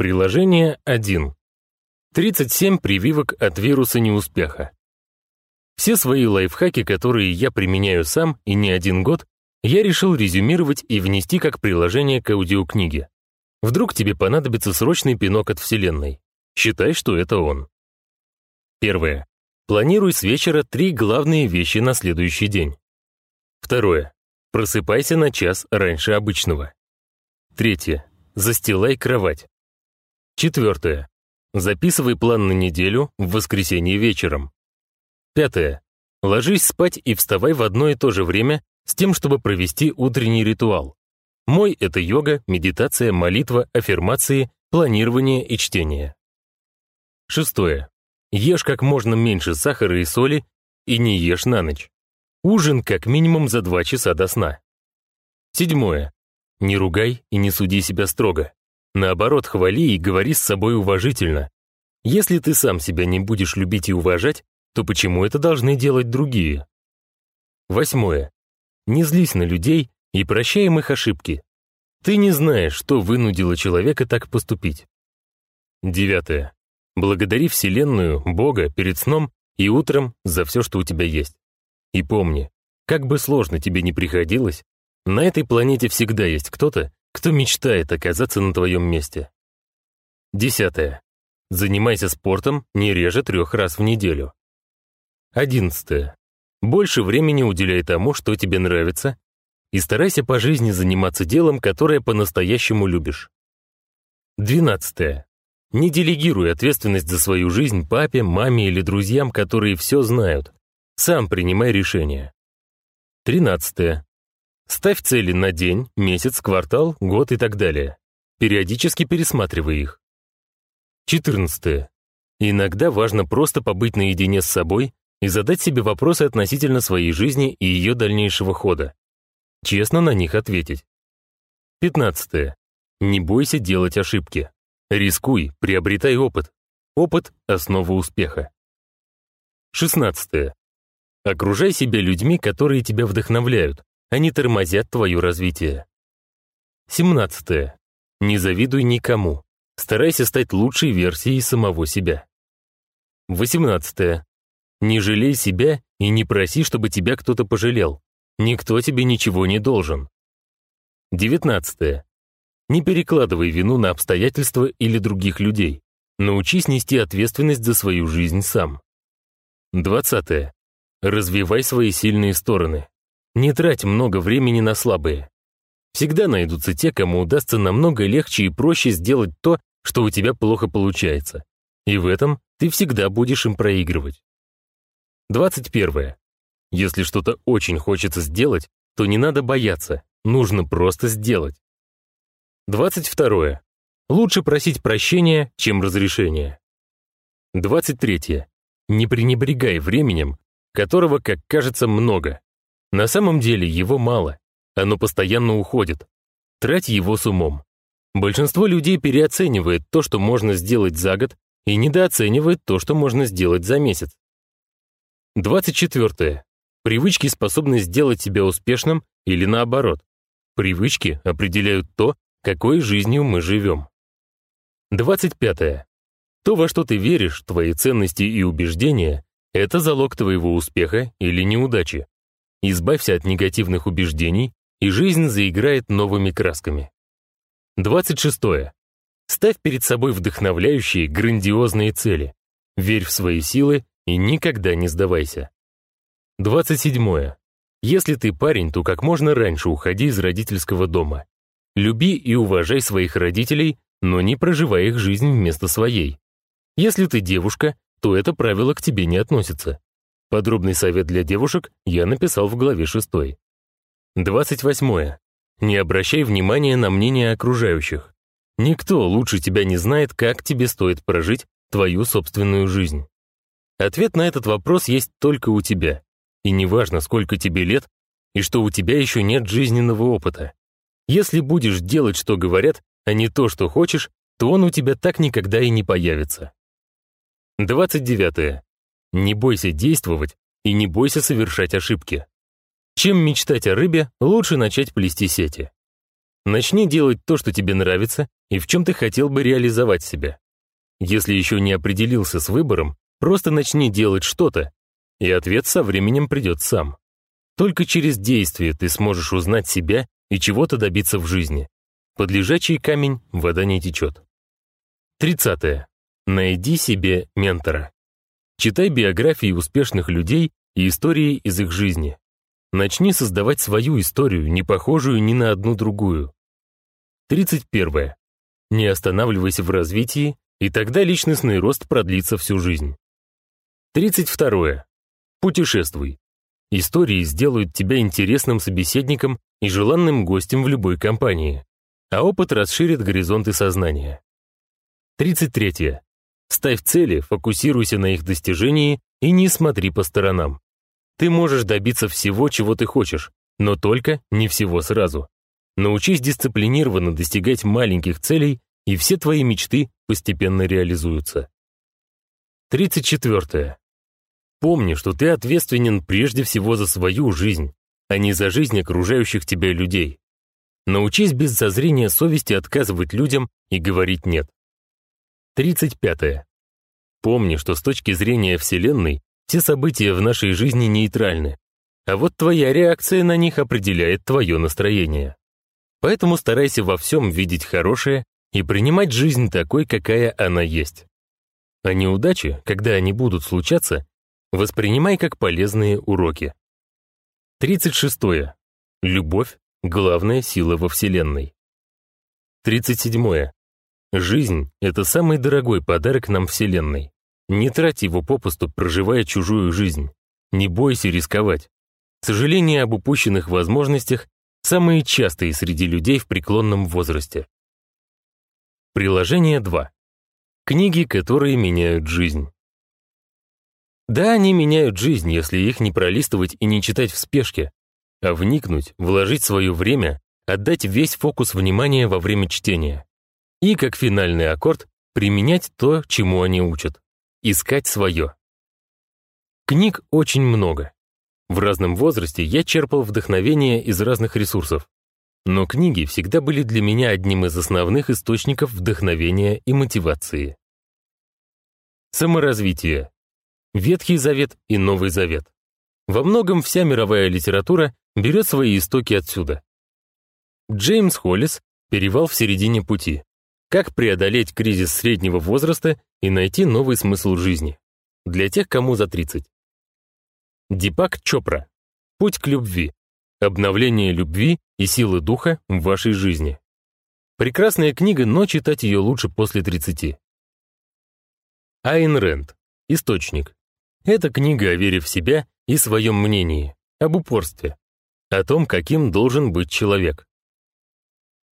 Приложение 1. 37 прививок от вируса неуспеха. Все свои лайфхаки, которые я применяю сам и не один год, я решил резюмировать и внести как приложение к аудиокниге. Вдруг тебе понадобится срочный пинок от Вселенной. Считай, что это он. Первое. Планируй с вечера три главные вещи на следующий день. Второе. Просыпайся на час раньше обычного. Третье. Застилай кровать. Четвертое. Записывай план на неделю в воскресенье вечером. Пятое. Ложись спать и вставай в одно и то же время с тем, чтобы провести утренний ритуал. Мой — это йога, медитация, молитва, аффирмации, планирование и чтение. Шестое. Ешь как можно меньше сахара и соли и не ешь на ночь. Ужин как минимум за два часа до сна. Седьмое. Не ругай и не суди себя строго. Наоборот, хвали и говори с собой уважительно. Если ты сам себя не будешь любить и уважать, то почему это должны делать другие? Восьмое. Не злись на людей и прощай им их ошибки. Ты не знаешь, что вынудило человека так поступить. Девятое. Благодари Вселенную, Бога, перед сном и утром за все, что у тебя есть. И помни, как бы сложно тебе ни приходилось, на этой планете всегда есть кто-то, кто мечтает оказаться на твоем месте. Десятое. Занимайся спортом не реже трех раз в неделю. Одиннадцатое. Больше времени уделяй тому, что тебе нравится, и старайся по жизни заниматься делом, которое по-настоящему любишь. Двенадцатое. Не делегируй ответственность за свою жизнь папе, маме или друзьям, которые все знают. Сам принимай решения. Тринадцатое. Ставь цели на день, месяц, квартал, год и так далее. Периодически пересматривай их. 14. Иногда важно просто побыть наедине с собой и задать себе вопросы относительно своей жизни и ее дальнейшего хода. Честно на них ответить. 15. Не бойся делать ошибки. Рискуй, приобретай опыт. Опыт — основа успеха. 16. Окружай себя людьми, которые тебя вдохновляют, они тормозят твое развитие. 17. Не завидуй никому. Старайся стать лучшей версией самого себя. 18. Не жалей себя и не проси, чтобы тебя кто-то пожалел. Никто тебе ничего не должен. 19. Не перекладывай вину на обстоятельства или других людей. Научись нести ответственность за свою жизнь сам. 20. Развивай свои сильные стороны. Не трать много времени на слабые. Всегда найдутся те, кому удастся намного легче и проще сделать то, что у тебя плохо получается. И в этом ты всегда будешь им проигрывать. 21. Если что-то очень хочется сделать, то не надо бояться, нужно просто сделать. 22. Лучше просить прощения, чем разрешения. 23. Не пренебрегай временем, которого, как кажется, много. На самом деле его мало, оно постоянно уходит. Трать его с умом. Большинство людей переоценивает то, что можно сделать за год, и недооценивает то, что можно сделать за месяц. 24. Привычки способны сделать тебя успешным или наоборот. Привычки определяют то, какой жизнью мы живем. 25. То, во что ты веришь, твои ценности и убеждения, это залог твоего успеха или неудачи. Избавься от негативных убеждений, и жизнь заиграет новыми красками. 26. Ставь перед собой вдохновляющие, грандиозные цели. Верь в свои силы и никогда не сдавайся. 27. Если ты парень, то как можно раньше уходи из родительского дома. Люби и уважай своих родителей, но не проживай их жизнь вместо своей. Если ты девушка, то это правило к тебе не относится. Подробный совет для девушек я написал в главе 6. 28. Не обращай внимания на мнение окружающих. Никто лучше тебя не знает, как тебе стоит прожить твою собственную жизнь. Ответ на этот вопрос есть только у тебя. И неважно, сколько тебе лет, и что у тебя еще нет жизненного опыта. Если будешь делать, что говорят, а не то, что хочешь, то он у тебя так никогда и не появится. 29. Не бойся действовать и не бойся совершать ошибки. Чем мечтать о рыбе, лучше начать плести сети. Начни делать то, что тебе нравится и в чем ты хотел бы реализовать себя. Если еще не определился с выбором, просто начни делать что-то, и ответ со временем придет сам. Только через действие ты сможешь узнать себя и чего-то добиться в жизни. Под лежачий камень вода не течет. 30. Найди себе ментора. Читай биографии успешных людей и истории из их жизни. Начни создавать свою историю, не похожую ни на одну другую. 31. Не останавливайся в развитии, и тогда личностный рост продлится всю жизнь. 32. Путешествуй. Истории сделают тебя интересным собеседником и желанным гостем в любой компании, а опыт расширит горизонты сознания. 33. Ставь цели, фокусируйся на их достижении и не смотри по сторонам. Ты можешь добиться всего, чего ты хочешь, но только не всего сразу. Научись дисциплинированно достигать маленьких целей, и все твои мечты постепенно реализуются. 34. Помни, что ты ответственен прежде всего за свою жизнь, а не за жизнь окружающих тебя людей. Научись без зазрения совести отказывать людям и говорить «нет». 35. Помни, что с точки зрения Вселенной все события в нашей жизни нейтральны, а вот твоя реакция на них определяет твое настроение. Поэтому старайся во всем видеть хорошее и принимать жизнь такой, какая она есть. А неудачи, когда они будут случаться, воспринимай как полезные уроки. 36. Любовь — главная сила во Вселенной. 37. Жизнь — это самый дорогой подарок нам Вселенной. Не трать его попусту, проживая чужую жизнь. Не бойся рисковать. Сожаление об упущенных возможностях самые частые среди людей в преклонном возрасте. Приложение 2. Книги, которые меняют жизнь. Да, они меняют жизнь, если их не пролистывать и не читать в спешке, а вникнуть, вложить свое время, отдать весь фокус внимания во время чтения. И, как финальный аккорд, применять то, чему они учат. Искать свое. Книг очень много. В разном возрасте я черпал вдохновение из разных ресурсов. Но книги всегда были для меня одним из основных источников вдохновения и мотивации. Саморазвитие. Ветхий Завет и Новый Завет. Во многом вся мировая литература берет свои истоки отсюда. Джеймс Холлис «Перевал в середине пути». Как преодолеть кризис среднего возраста и найти новый смысл жизни. Для тех, кому за 30. Дипак Чопра. Путь к любви. Обновление любви и силы духа в вашей жизни. Прекрасная книга, но читать ее лучше после 30. Айн Рэнд. Источник. Это книга о вере в себя и своем мнении, об упорстве, о том, каким должен быть человек.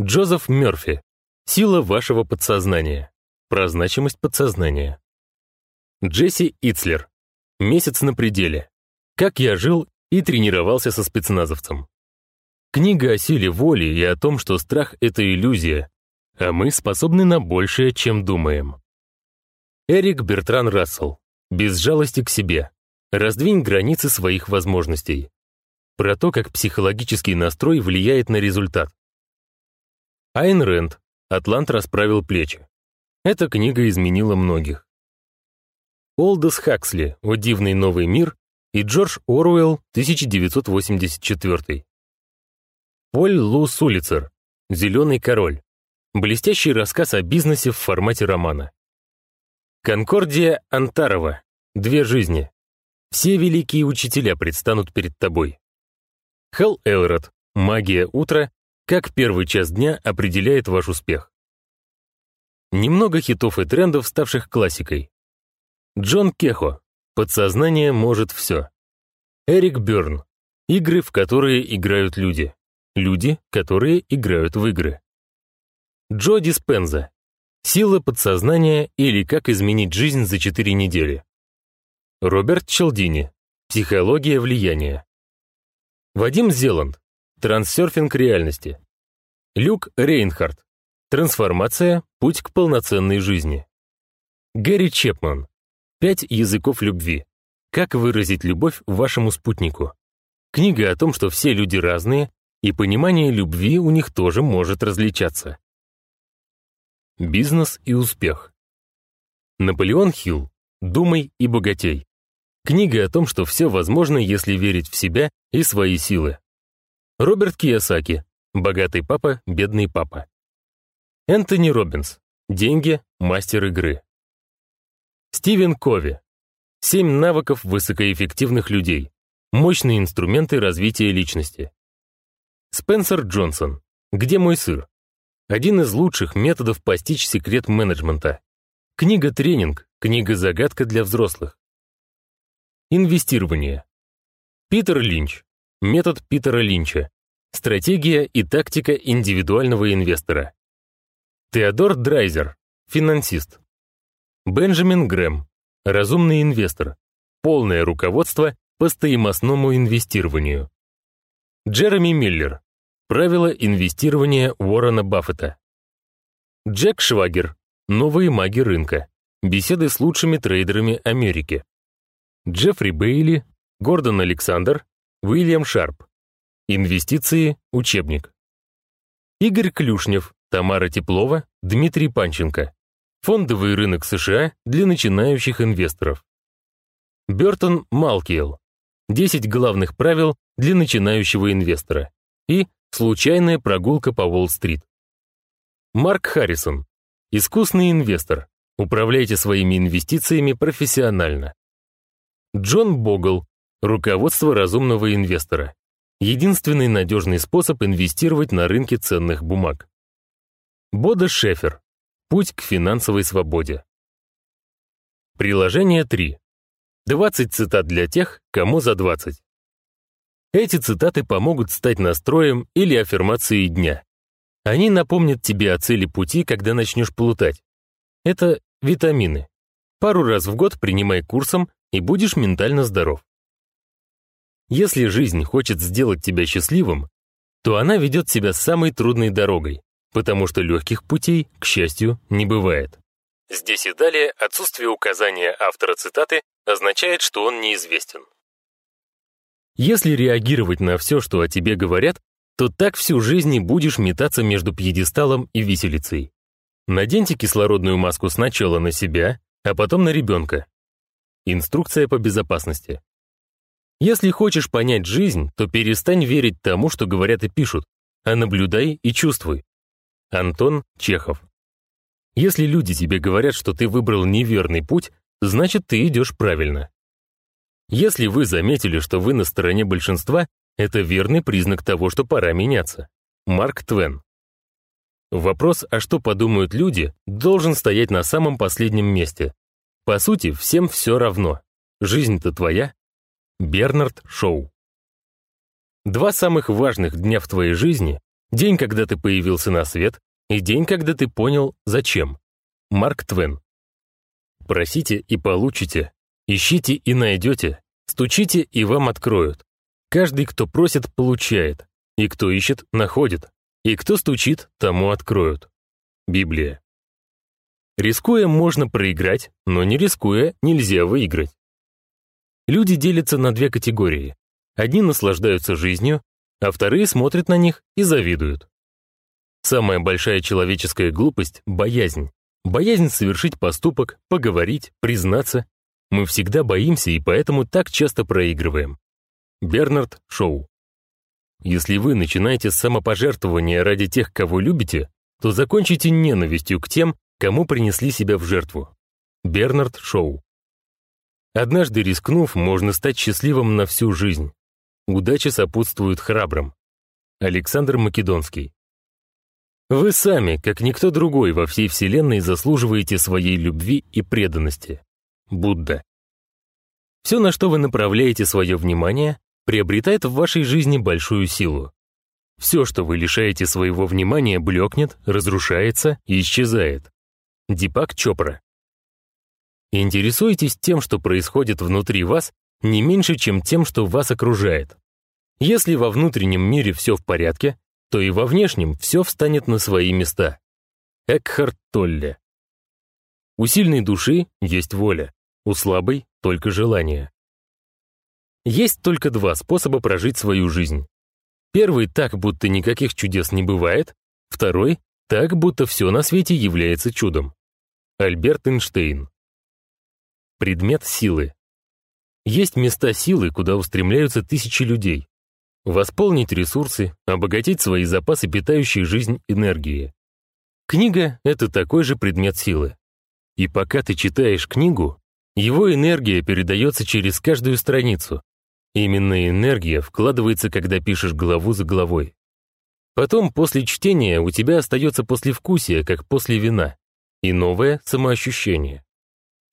Джозеф Мёрфи. Сила вашего подсознания. Про значимость подсознания. Джесси Ицлер. Месяц на пределе. Как я жил и тренировался со спецназовцем. Книга о силе воли и о том, что страх — это иллюзия, а мы способны на большее, чем думаем. Эрик Бертран Рассел. Без жалости к себе. Раздвинь границы своих возможностей. Про то, как психологический настрой влияет на результат. Айн Рэнд. Атлант расправил плечи. Эта книга изменила многих. Олдос Хаксли «О дивный новый мир» и Джордж Оруэлл 1984. Поль Лу Сулицер «Зеленый король». Блестящий рассказ о бизнесе в формате романа. Конкордия Антарова «Две жизни». Все великие учителя предстанут перед тобой. Хелл Элрод «Магия утра как первый час дня определяет ваш успех? Немного хитов и трендов, ставших классикой. Джон Кехо. Подсознание может все. Эрик Бёрн. Игры, в которые играют люди. Люди, которые играют в игры. Джо Диспенза. Сила подсознания или как изменить жизнь за 4 недели. Роберт Челдини. Психология влияния. Вадим Зеланд. Трансерфинг реальности. Люк Рейнхард. Трансформация – путь к полноценной жизни. Гэри Чепман. Пять языков любви. Как выразить любовь вашему спутнику. Книга о том, что все люди разные, и понимание любви у них тоже может различаться. Бизнес и успех. Наполеон Хилл. «Думай и богатей». Книга о том, что все возможно, если верить в себя и свои силы. Роберт Киясаки. «Богатый папа, бедный папа». Энтони Робинс. «Деньги. Мастер игры». Стивен Кови. «Семь навыков высокоэффективных людей. Мощные инструменты развития личности». Спенсер Джонсон. «Где мой сыр?» Один из лучших методов постичь секрет менеджмента. Книга-тренинг, книга-загадка для взрослых. Инвестирование. Питер Линч. Метод Питера Линча. Стратегия и тактика индивидуального инвестора. Теодор Драйзер. Финансист. Бенджамин Грэм. Разумный инвестор. Полное руководство по стоимостному инвестированию. Джереми Миллер. Правила инвестирования Уоррена Баффета. Джек Швагер. Новые маги рынка. Беседы с лучшими трейдерами Америки. Джеффри Бейли, Гордон Александр, Уильям Шарп. Инвестиции. Учебник. Игорь Клюшнев, Тамара Теплова, Дмитрий Панченко. Фондовый рынок США для начинающих инвесторов. Бертон Малкиел. 10 главных правил для начинающего инвестора. И случайная прогулка по Уолл-стрит. Марк Харрисон. Искусный инвестор. Управляйте своими инвестициями профессионально. Джон Богл. Руководство разумного инвестора. Единственный надежный способ инвестировать на рынке ценных бумаг. Бода Шефер. Путь к финансовой свободе. Приложение 3. 20 цитат для тех, кому за 20. Эти цитаты помогут стать настроем или аффирмацией дня. Они напомнят тебе о цели пути, когда начнешь плутать. Это витамины. Пару раз в год принимай курсом, и будешь ментально здоров. Если жизнь хочет сделать тебя счастливым, то она ведет себя самой трудной дорогой, потому что легких путей, к счастью, не бывает. Здесь и далее отсутствие указания автора цитаты означает, что он неизвестен. Если реагировать на все, что о тебе говорят, то так всю жизнь и будешь метаться между пьедесталом и виселицей. Наденьте кислородную маску сначала на себя, а потом на ребенка. Инструкция по безопасности. Если хочешь понять жизнь, то перестань верить тому, что говорят и пишут, а наблюдай и чувствуй. Антон Чехов. Если люди тебе говорят, что ты выбрал неверный путь, значит, ты идешь правильно. Если вы заметили, что вы на стороне большинства, это верный признак того, что пора меняться. Марк Твен. Вопрос, а что подумают люди, должен стоять на самом последнем месте. По сути, всем все равно. Жизнь-то твоя. Бернард Шоу. Два самых важных дня в твоей жизни — день, когда ты появился на свет, и день, когда ты понял, зачем. Марк Твен. Просите и получите, ищите и найдете, стучите и вам откроют. Каждый, кто просит, получает, и кто ищет, находит, и кто стучит, тому откроют. Библия. Рискуя, можно проиграть, но не рискуя, нельзя выиграть. Люди делятся на две категории. Одни наслаждаются жизнью, а вторые смотрят на них и завидуют. Самая большая человеческая глупость — боязнь. Боязнь совершить поступок, поговорить, признаться. Мы всегда боимся и поэтому так часто проигрываем. Бернард Шоу. Если вы начинаете с самопожертвования ради тех, кого любите, то закончите ненавистью к тем, кому принесли себя в жертву. Бернард Шоу. Однажды рискнув, можно стать счастливым на всю жизнь. Удача сопутствует храбрым. Александр Македонский. Вы сами, как никто другой во всей Вселенной, заслуживаете своей любви и преданности. Будда. Все, на что вы направляете свое внимание, приобретает в вашей жизни большую силу. Все, что вы лишаете своего внимания, блекнет, разрушается и исчезает. Дипак Чопра. Интересуйтесь тем, что происходит внутри вас, не меньше, чем тем, что вас окружает. Если во внутреннем мире все в порядке, то и во внешнем все встанет на свои места. Экхарт Толле. У сильной души есть воля, у слабой — только желание. Есть только два способа прожить свою жизнь. Первый так, будто никаких чудес не бывает, второй так, будто все на свете является чудом. Альберт Эйнштейн. Предмет силы. Есть места силы, куда устремляются тысячи людей. Восполнить ресурсы, обогатить свои запасы питающей жизнь энергии. Книга — это такой же предмет силы. И пока ты читаешь книгу, его энергия передается через каждую страницу. Именно энергия вкладывается, когда пишешь главу за главой. Потом, после чтения, у тебя остается послевкусие, как после вина, и новое самоощущение.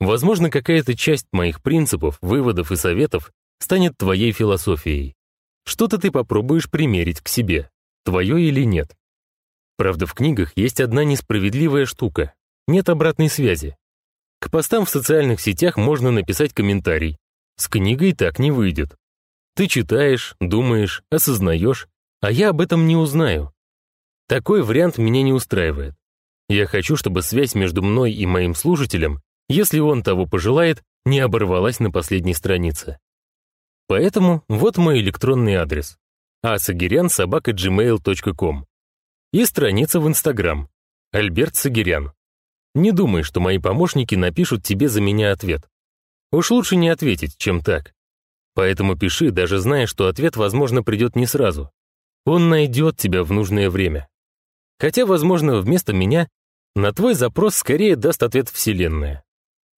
Возможно, какая-то часть моих принципов, выводов и советов станет твоей философией. Что-то ты попробуешь примерить к себе, твое или нет. Правда, в книгах есть одна несправедливая штука. Нет обратной связи. К постам в социальных сетях можно написать комментарий. С книгой так не выйдет. Ты читаешь, думаешь, осознаешь, а я об этом не узнаю. Такой вариант меня не устраивает. Я хочу, чтобы связь между мной и моим слушателем если он того пожелает, не оборвалась на последней странице. Поэтому вот мой электронный адрес asagiryan.gmail.com и страница в Инстаграм Альберт Сагирян. Не думай, что мои помощники напишут тебе за меня ответ. Уж лучше не ответить, чем так. Поэтому пиши, даже зная, что ответ, возможно, придет не сразу. Он найдет тебя в нужное время. Хотя, возможно, вместо меня на твой запрос скорее даст ответ Вселенная.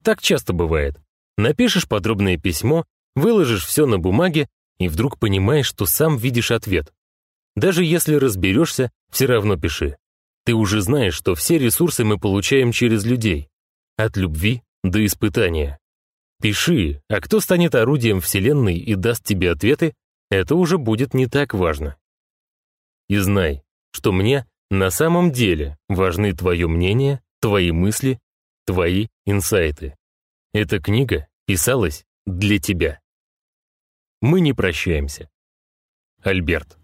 Так часто бывает. Напишешь подробное письмо, выложишь все на бумаге и вдруг понимаешь, что сам видишь ответ. Даже если разберешься, все равно пиши. Ты уже знаешь, что все ресурсы мы получаем через людей. От любви до испытания. Пиши, а кто станет орудием Вселенной и даст тебе ответы, это уже будет не так важно. И знай, что мне на самом деле важны твое мнение, твои мысли твои инсайты. Эта книга писалась для тебя. Мы не прощаемся. Альберт.